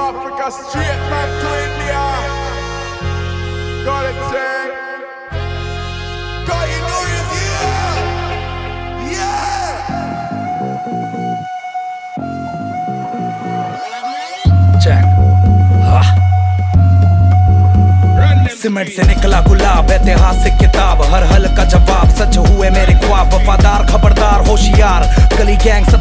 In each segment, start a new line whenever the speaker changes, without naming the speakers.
Africa straight back to India. Got it, say. Got you know
से निकला गुलाब ऐतिहासिक किताब हर हल का जवाब सच हुए मेरे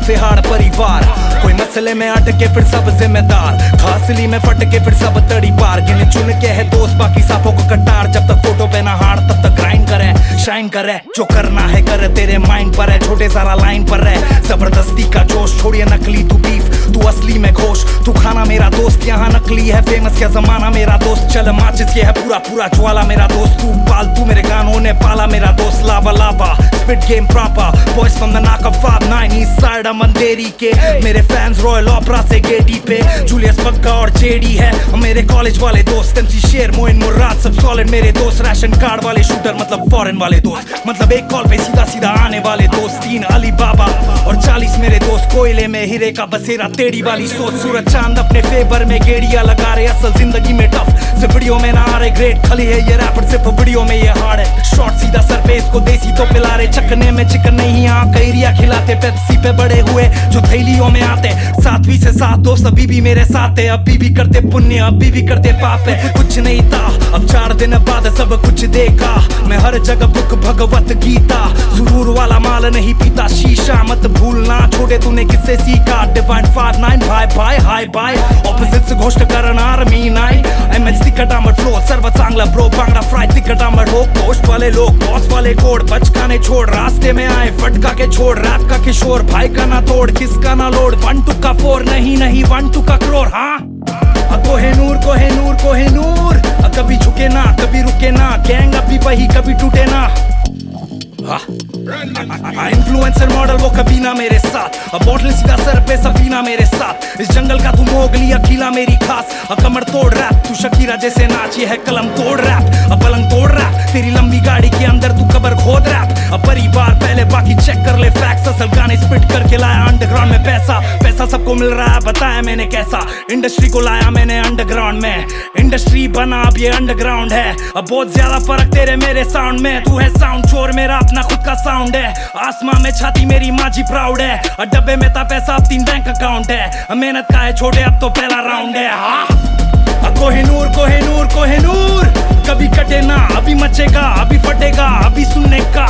गैंग हार परिवार। कोई मसले में अटके फिर सब जिम्मेदार। खासली में फटके फिर सब तड़ी पार। गिने चुन के है दोस्त, बाकी सांपों को कटार। जब तक फ़ोटो पे ना हार, तब तक ग्राइंड करे शाइन करे। जो करना है करे, तेरे माइंड पर है। छोटे सारा लाइन पर है ज़बरदस्ती का जोश, छोड़िए नकली तू बीफ तू असली में घोष। तू खाना मेरा दोस्त यहाँ नकली है फ़ेमस क्या जमाना मेरा दोस्त? चल माचिस ये है पूरा पूरा ज्वाला मेरा दोस्त। तू पाल तू मेरे गानों ने पाला मेरा दोस्त लावा लावा। Spit game proper boys from the नाक of five nine east side मंदेरी के। मेरे फैंस रॉयल ओपरा से गेटी पे। जूलियस बग्गा और जेडी है और मेरे कॉलेज वाले दोस्त। एमसी शेर मोइन मुर्राद सब सॉलिड मेरे दोस्त। राशन कार्ड वाले शूटर मतलब फॉरेन वाले दोस्त। मतलब एक कॉल पे सीधा सीधा आने वाले दोस्त। तीन अली बाबा और चालीस मेरे दोस्त। कोयले में हीरे का बसेरा टेढ़ी वाली सोच। सूरज चाँद अपने फेवर में गेड़िया लगा रहे असल ज़िंदगी में टफ वीडियो में ना आ रहे ग्रेट खली है ये रैपर सिर्फ़ वीडियो में ये हार्ड है। शॉर्ट सीधा सर पे इसको देसी तो पिला रहे। चकने में चिकन नहीं यहाँ कैरिया खिलाते। पेप्सी पे बड़े हुए जो थैलियों में आते। सातवीं से सात दोस्त अभी भी मेरे साथ है। अभी भी करते पुण्य, अभी भी करते पाप है। कुछ नहीं था, अब चार दिन बाद सब कुछ देखा। मैं हर जगह बुक भगवत गीता। सुरूर वाला माल नहीं पीता। शीशा मत भूलना छोड़े तूने किससे सीखा? डिवाइन फाइव नाइन भाई भाई हाय बाय ऑपोजिट घोष्ट करणार मी नाही एम एच तिकट आंबट फ्लो सर्व चांगला ब्रो बांगडा फ्राय तिकट आंबट हो पोस्ट वाले लोग बॉस वाले कोड, बचकाने छोड़, रास्ते में आए, फटका के छोड़ रैप का किशोर, भाई का ना तोड़, किसका ना लोड वन टू का फोर नहीं नहीं वन टू का करोड़ हाँ? कोहेनूर कोहेनूर कोहेनूर कभी झुके ना, कभी रुके ना गैंग अभी वही, कभी टूटे ना। इन्फ्लुएंसर मॉडल वो कभी ना मेरे साथ। अब बॉटल सीधा सर पे सबीना मेरे साथ। इस जंगल का तू मोगली अकीला मेरी खास। अब कमर तोड़ रैप, तू शकीरा जैसे नाच ये है कलम तोड़ रैप। अब पलंग तोड़ रैप, तेरी लंबी गाड़ी के अंदर तू कबर खोद रैप। अब परिवार पहले बाकी चेक कर ले फैक्स असल गाने स्पिट करके लाया अंडरग्राउंड में पैसा। पैसा सबको मिल रहा है, बताया मैंने कैसा। इंडस्ट्री को लाया मैंने अंडरग्राउंड में। इंडस्ट्री बना, अब ये अंडरग्राउंड है। अब बहुत ज़्यादा फ़र्क तेरे मेरे साउंड में। तू है साउंड चोर, मेरा अपना खुद का साउंड है। आसमां में छाती मेरी माँ जी प्राउड है। और डब्बे में था पैसा, अब तीन बैंक अकाउंट है। मेहनत का है छोटे, अब तो पहला राउंड है। हाँ। कोहिनूर कोहिनूर कोहिनूर कभी कटे ना, अभी मचेगा, अभी फटेगा, अभी सुनने का।